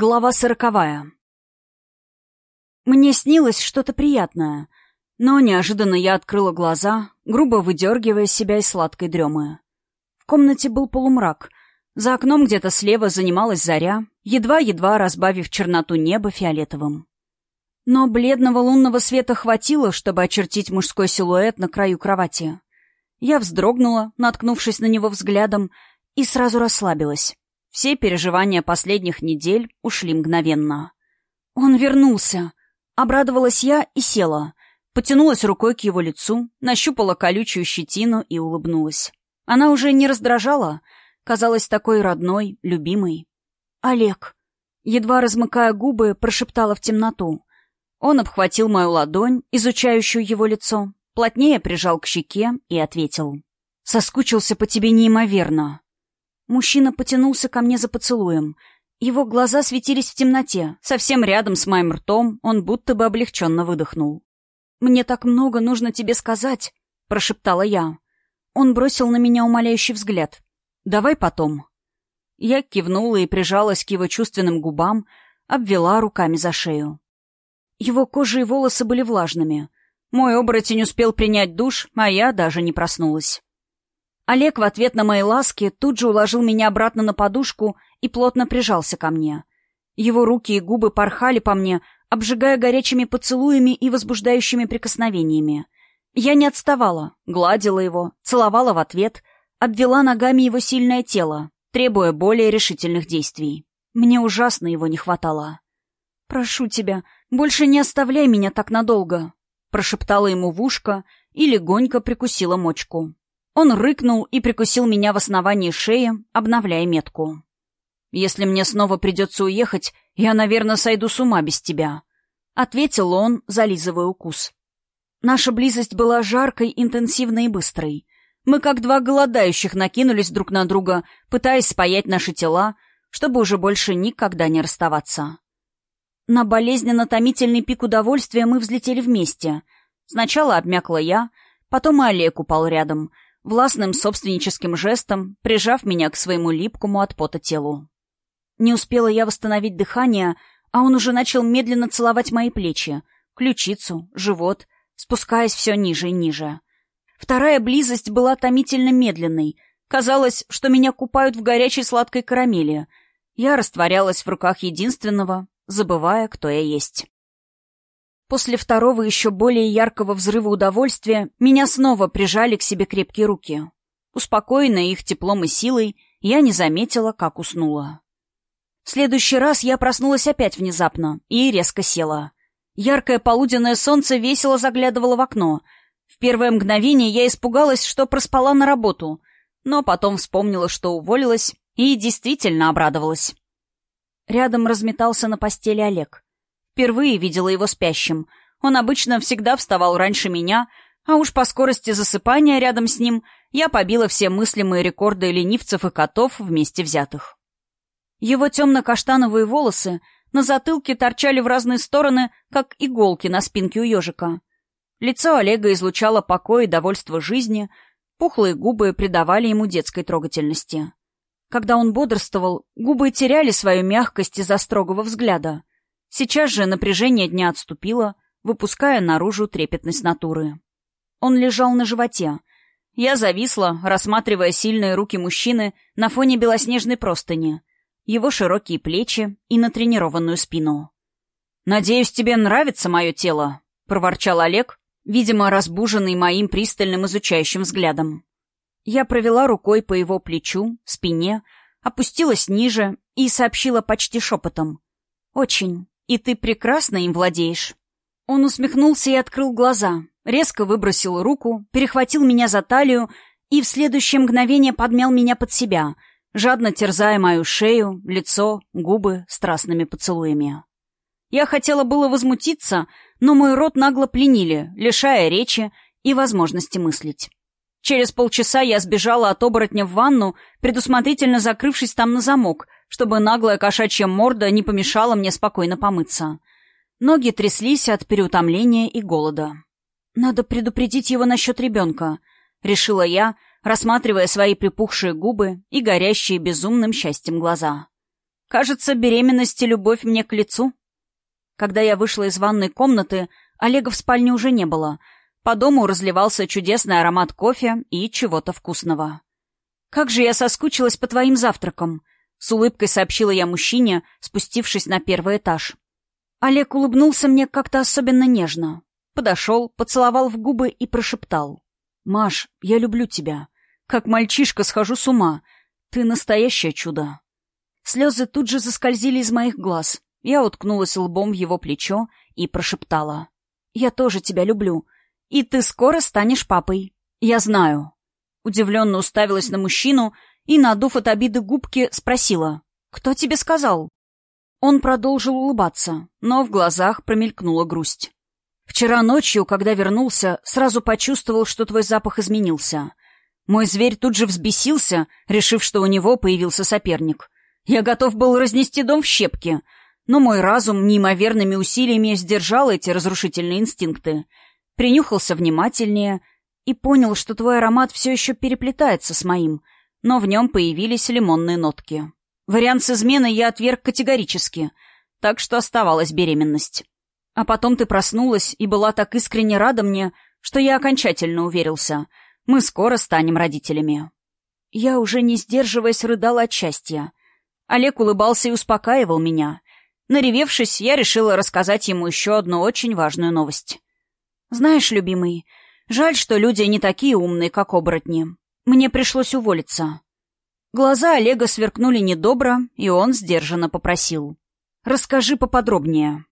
Глава сороковая. Мне снилось что-то приятное, но неожиданно я открыла глаза, грубо выдергивая себя из сладкой дремы. В комнате был полумрак. За окном где-то слева занималась заря, едва-едва разбавив черноту неба фиолетовым. Но бледного лунного света хватило, чтобы очертить мужской силуэт на краю кровати. Я вздрогнула, наткнувшись на него взглядом, и сразу расслабилась. Все переживания последних недель ушли мгновенно. «Он вернулся!» Обрадовалась я и села. Потянулась рукой к его лицу, нащупала колючую щетину и улыбнулась. Она уже не раздражала, казалась такой родной, любимой. «Олег!» Едва размыкая губы, прошептала в темноту. Он обхватил мою ладонь, изучающую его лицо, плотнее прижал к щеке и ответил. «Соскучился по тебе неимоверно». Мужчина потянулся ко мне за поцелуем. Его глаза светились в темноте. Совсем рядом с моим ртом он будто бы облегченно выдохнул. «Мне так много нужно тебе сказать», — прошептала я. Он бросил на меня умоляющий взгляд. «Давай потом». Я кивнула и прижалась к его чувственным губам, обвела руками за шею. Его кожа и волосы были влажными. Мой оборотень успел принять душ, а я даже не проснулась. Олег в ответ на мои ласки тут же уложил меня обратно на подушку и плотно прижался ко мне. Его руки и губы порхали по мне, обжигая горячими поцелуями и возбуждающими прикосновениями. Я не отставала, гладила его, целовала в ответ, обвела ногами его сильное тело, требуя более решительных действий. Мне ужасно его не хватало. «Прошу тебя, больше не оставляй меня так надолго», — прошептала ему в ушко и легонько прикусила мочку. Он рыкнул и прикусил меня в основании шеи, обновляя метку. «Если мне снова придется уехать, я, наверное, сойду с ума без тебя», — ответил он, зализывая укус. Наша близость была жаркой, интенсивной и быстрой. Мы, как два голодающих, накинулись друг на друга, пытаясь спаять наши тела, чтобы уже больше никогда не расставаться. На болезненно-томительный пик удовольствия мы взлетели вместе. Сначала обмякла я, потом и Олег упал рядом — властным собственническим жестом прижав меня к своему липкому от пота телу. Не успела я восстановить дыхание, а он уже начал медленно целовать мои плечи, ключицу, живот, спускаясь все ниже и ниже. Вторая близость была томительно медленной. Казалось, что меня купают в горячей сладкой карамели. Я растворялась в руках единственного, забывая, кто я есть. После второго еще более яркого взрыва удовольствия меня снова прижали к себе крепкие руки. Успокоенная их теплом и силой, я не заметила, как уснула. В следующий раз я проснулась опять внезапно и резко села. Яркое полуденное солнце весело заглядывало в окно. В первое мгновение я испугалась, что проспала на работу, но потом вспомнила, что уволилась, и действительно обрадовалась. Рядом разметался на постели Олег. Впервые видела его спящим. Он обычно всегда вставал раньше меня, а уж по скорости засыпания рядом с ним я побила все мыслимые рекорды ленивцев и котов вместе взятых. Его темно-каштановые волосы на затылке торчали в разные стороны, как иголки на спинке у ежика. Лицо Олега излучало покой и довольство жизни, пухлые губы придавали ему детской трогательности. Когда он бодрствовал, губы теряли свою мягкость из-за строгого взгляда. Сейчас же напряжение дня отступило, выпуская наружу трепетность натуры. Он лежал на животе. Я зависла, рассматривая сильные руки мужчины на фоне белоснежной простыни, его широкие плечи и натренированную спину. «Надеюсь, тебе нравится мое тело?» — проворчал Олег, видимо, разбуженный моим пристальным изучающим взглядом. Я провела рукой по его плечу, спине, опустилась ниже и сообщила почти шепотом. «Очень». И ты прекрасно им владеешь». Он усмехнулся и открыл глаза, резко выбросил руку, перехватил меня за талию и в следующее мгновение подмял меня под себя, жадно терзая мою шею, лицо, губы страстными поцелуями. Я хотела было возмутиться, но мой рот нагло пленили, лишая речи и возможности мыслить. Через полчаса я сбежала от оборотня в ванну, предусмотрительно закрывшись там на замок, чтобы наглая кошачья морда не помешала мне спокойно помыться. Ноги тряслись от переутомления и голода. «Надо предупредить его насчет ребенка», — решила я, рассматривая свои припухшие губы и горящие безумным счастьем глаза. Кажется, беременность и любовь мне к лицу. Когда я вышла из ванной комнаты, Олега в спальне уже не было. По дому разливался чудесный аромат кофе и чего-то вкусного. «Как же я соскучилась по твоим завтракам!» — с улыбкой сообщила я мужчине, спустившись на первый этаж. Олег улыбнулся мне как-то особенно нежно. Подошел, поцеловал в губы и прошептал. «Маш, я люблю тебя. Как мальчишка схожу с ума. Ты настоящее чудо». Слезы тут же заскользили из моих глаз. Я уткнулась лбом в его плечо и прошептала. «Я тоже тебя люблю. И ты скоро станешь папой. Я знаю». Удивленно уставилась на мужчину и, надув от обиды губки, спросила. «Кто тебе сказал?» Он продолжил улыбаться, но в глазах промелькнула грусть. «Вчера ночью, когда вернулся, сразу почувствовал, что твой запах изменился. Мой зверь тут же взбесился, решив, что у него появился соперник. Я готов был разнести дом в щепки, но мой разум неимоверными усилиями сдержал эти разрушительные инстинкты. Принюхался внимательнее и понял, что твой аромат все еще переплетается с моим, но в нем появились лимонные нотки. Вариант с изменой я отверг категорически, так что оставалась беременность. А потом ты проснулась и была так искренне рада мне, что я окончательно уверился. Мы скоро станем родителями. Я уже не сдерживаясь рыдала от счастья. Олег улыбался и успокаивал меня. Наревевшись, я решила рассказать ему еще одну очень важную новость. «Знаешь, любимый, жаль, что люди не такие умные, как оборотни. Мне пришлось уволиться». Глаза Олега сверкнули недобро, и он сдержанно попросил. «Расскажи поподробнее».